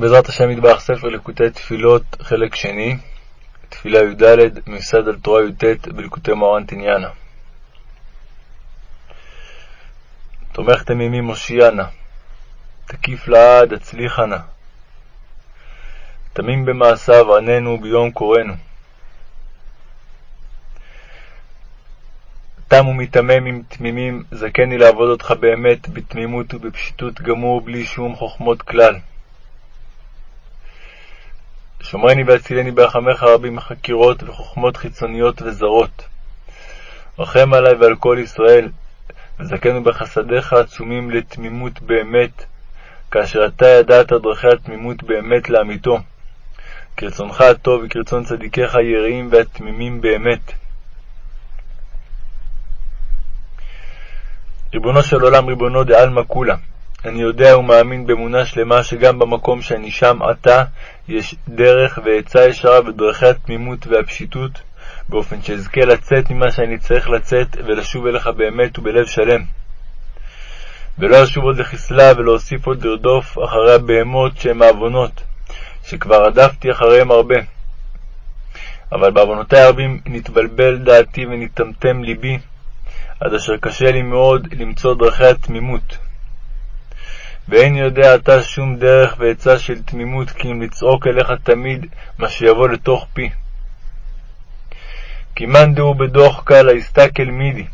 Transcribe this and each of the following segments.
בעזרת השם יתברך ספר ליקוטי תפילות, חלק שני, תפילה י"ד, מיוסד על תורה י"ט בליקוטי מוהר"ן תניאנה. תומך תמימי מושיענה, תקיף לעד הצליחה נא. תמים במעשיו עננו ביום קוראנו. תם ומיתמם עם תמימים, זכני לעבוד אותך באמת, בתמימות ובפשיטות גמור, בלי שום חוכמות כלל. שומרני והצילני ברחמך רבים מחקירות וחוכמות חיצוניות וזרות. רחם עלי ועל כל ישראל, וזכנו בחסדיך עצומים לתמימות באמת, כאשר אתה ידעת דרכי התמימות באמת לאמיתו. כרצונך הטוב וכרצון צדיקיך היראים והתמימים באמת. ריבונו של עולם, ריבונו דעלמא כולה, אני יודע ומאמין באמונה שלמה שגם במקום שאני שם עתה יש דרך ועצה ישרה בדרכי התמימות והפשיטות, באופן שאזכה לצאת ממה שאני צריך לצאת ולשוב אליך באמת ובלב שלם. ולא אשוב עוד לחסלה ולהוסיף עוד לרדוף אחרי הבהמות שהן העוונות, שכבר רדפתי אחריהם הרבה. אבל בעוונותי הרבים נתבלבל דעתי ונטמטם ליבי, עד אשר קשה לי מאוד למצוא דרכי התמימות. ואין יודע אתה שום דרך ועצה של תמימות כי אם לצעוק אליך תמיד מה שיבוא לתוך פי. כי מאן דהו בדוח קל היסתכל מידי.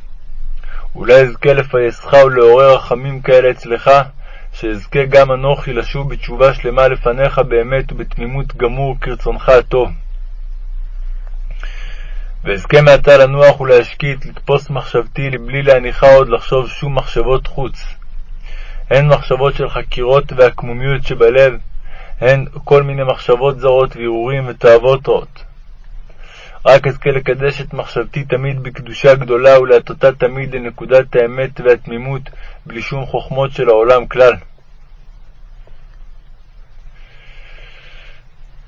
אולי אזכה לפייסך ולעורר רחמים כאלה אצלך, שאזכה גם אנוכי לשוב בתשובה שלמה לפניך באמת ובתמימות גמור כרצונך הטוב. ואזכה מעתה לנוח ולהשקיט, לתפוס מחשבתי לבלי להניחה עוד לחשוב שום מחשבות חוץ. הן מחשבות של חקירות והקמומיות שבלב, הן כל מיני מחשבות זרות והרהורים ותאוות רעות. רק אזכה לקדש את מחשבתי תמיד בקדושה גדולה ולהטוטה תמיד לנקודת האמת והתמימות בלי שום חוכמות של העולם כלל.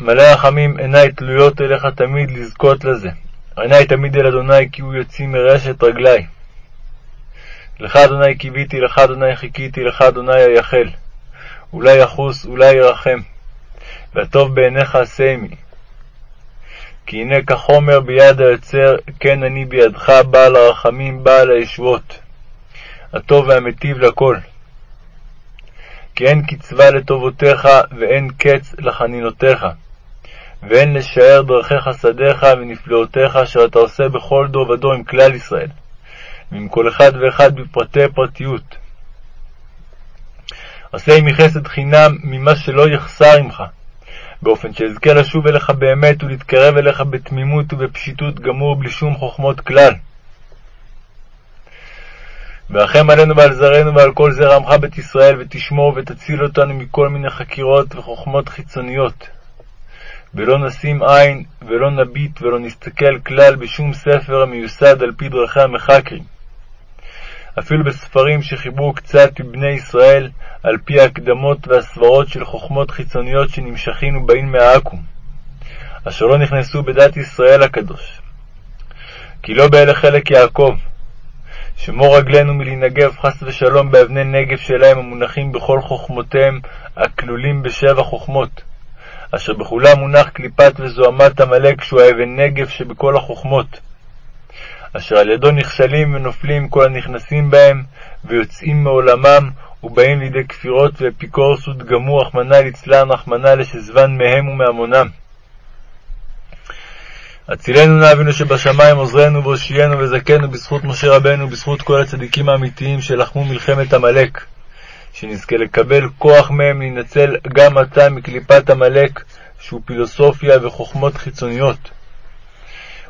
מלא רחמים עיניי תלויות אליך תמיד לזכות לזה. עיניי תמיד אל אדוני כי הוא יוציא מרשת רגלי. לך אדוני קיוויתי, לך אדוני חיכיתי, לך אדוני אייחל. אולי יחוס, אולי ירחם. והטוב בעיניך עשה עמי. כי הנה כחומר ביד היוצר, כן אני בידך, בעל הרחמים, בעל הישועות. הטוב והמיטיב לכל. כי אין קצבה לטובותיך, ואין קץ לחנינותיך. ואין לשער דרכי חסדיך ונפלאותיך, אשר אתה עושה בכל דור ודור עם כלל ישראל. ועם כל אחד ואחד בפרטי פרטיות. עשה עמי חסד חינם ממה שלא יחסר עמך, באופן שאזכה לשוב אליך באמת ולהתקרב אליך בתמימות ובפשיטות גמור בלי שום חוכמות כלל. ורחם עלינו ועל זרענו ועל כל זרע עמך בית ישראל, ותשמור ותציל אותנו מכל מיני חקירות וחוכמות חיצוניות. ולא נשים עין, ולא נביט, ולא נסתכל כלל בשום ספר המיוסד על פי דרכי המחקרים. אפילו בספרים שחיברו קצת מבני ישראל על פי ההקדמות והסברות של חוכמות חיצוניות שנמשכים ובאים מהעכו"ם, אשר לא נכנסו בדת ישראל הקדוש. כי לא באלה חלק יעקב, שמור רגלינו מלהנגב חס ושלום באבני נגף שלהם המונחים בכל חוכמותיהם הכלולים בשבע חוכמות, אשר בכולם מונח קליפת וזוהמת עמלק שהוא האבן נגף שבכל החוכמות. אשר על ידו נכשלים ונופלים כל הנכנסים בהם, ויוצאים מעולמם, ובאים לידי כפירות ואפיקורסות גמור, רחמנא ליצלן, רחמנא לשזבן מהם ומהמונם. הצילנו נא אבינו שבשמיים, עוזרנו והושיענו וזכנו בזכות משה רבנו ובזכות כל הצדיקים האמיתיים שלחמו מלחמת עמלק, שנזכה לקבל כוח מהם להינצל גם עתה מקליפת עמלק, שהוא פילוסופיה וחוכמות חיצוניות.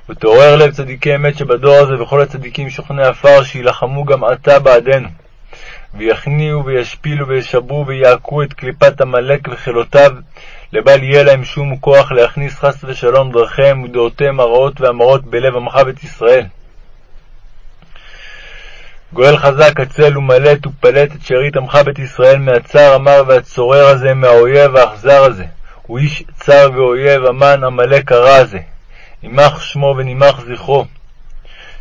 ותעורר לב צדיקי אמת שבדור הזה וכל הצדיקים שוכני עפר שיילחמו גם עתה בעדנו. ויכניעו וישפילו וישברו ויעקרו את קליפת עמלק וחילותיו, לבל יהיה להם שום כוח להכניס חס ושלום דרכיהם ודעותיהם הרעות והמרות בלב עמך בית ישראל. גואל חזק, הצל ומלט ופלט את שארית עמך בית ישראל מהצער המר והצורר הזה, מהאויב האכזר הזה. הוא איש צר ואויב, המן עמלק הרע הזה. יימח שמו ונמח זכרו,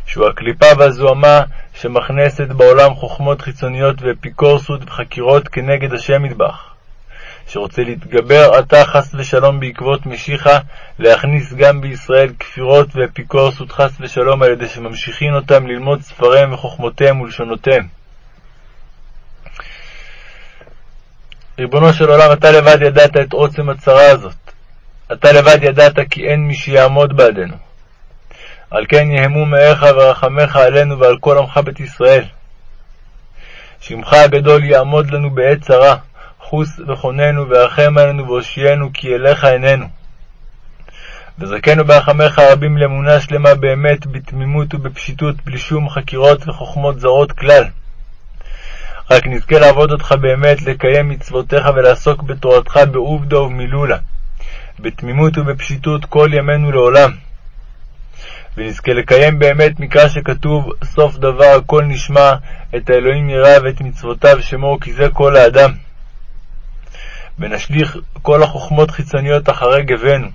שהוא הקליפה והזוהמה שמכנסת בעולם חוכמות חיצוניות ואפיקורסות וחקירות כנגד השם מטבח, שרוצה להתגבר עתה חס ושלום בעקבות משיחה, להכניס גם בישראל כפירות ואפיקורסות חס ושלום על ידי שממשיכין אותם ללמוד ספריהם וחוכמותיהם ולשונותיהם. ריבונו של עולם, אתה לבד ידעת את עוצם הצרה הזאת. אתה לבד ידעת כי אין מי שיעמוד בעדנו. על כן יהמו מאיך ורחמך עלינו ועל כל עמך בית ישראל. שמך הגדול יעמוד לנו בעת צרה, חוס וחוננו ורחם עלינו והושיענו כי אליך עינינו. וזכנו ברחמך הרבים לאמונה שלמה באמת, בתמימות ובפשיטות, בלי שום חקירות וחוכמות זרות כלל. רק נזכה לעבוד אותך באמת, לקיים מצוותיך ולעסוק בתורתך בעובדו ובמילולה, בתמימות ובפשיטות כל ימינו לעולם. ונזכה לקיים באמת מקרא שכתוב, סוף דבר הכל נשמע, את האלוהים יראה ואת מצוותיו שמור כי זה כל האדם. ונשליך כל החוכמות חיצוניות אחרי גבנו,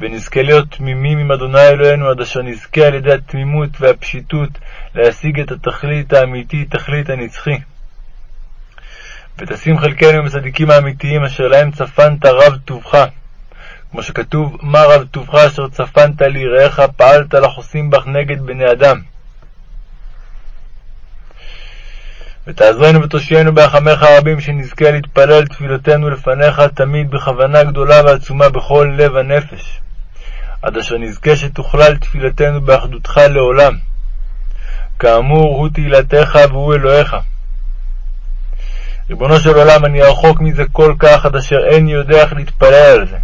ונזכה להיות תמימים עם אדוני אלוהינו, עד אשר נזכה על ידי התמימות והפשיטות להשיג את התכלית האמיתי, תכלית הנצחי. ותשים חלקנו עם הצדיקים האמיתיים, אשר להם צפנת רב טובך. כמו שכתוב, מה רב טובך אשר צפנת ליראיך, פעלת לחוסים בך נגד בני אדם. ותעזרנו ותושיינו בהחמך הרבים, שנזכה להתפלל תפילותינו לפניך תמיד בכוונה גדולה ועצומה בכל לב הנפש, עד אשר נזכה שתוכלל תפילתנו באחדותך לעולם. כאמור, הוא תהילתך והוא אלוהיך. ריבונו של עולם, אני רחוק מזה כל כך, עד אשר אין יודע איך להתפלל על זה.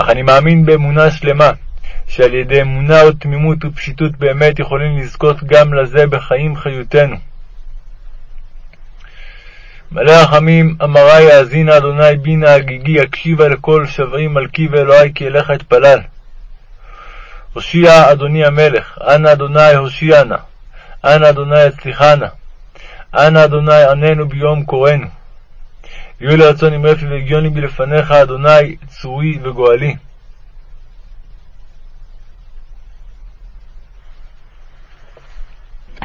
אך אני מאמין באמונה שלמה, שעל ידי אמונה או תמימות ופשיטות באמת יכולים לזכות גם לזה בחיים חיותנו. מלא רחמים, אמרי יאזינה אדוני בינה הגיגי, הקשיבה לכל שבעי מלכי ואלוהי כי אליך אתפלל. הושיע אדוני המלך, אנא אדוני הושיע נא, אנא אדוני הצליחנה, אנא אדוני עננו ביום קוראנו. יהיו לרצון עם רפי והגיוני בלפניך, אדוני צורי וגואלי.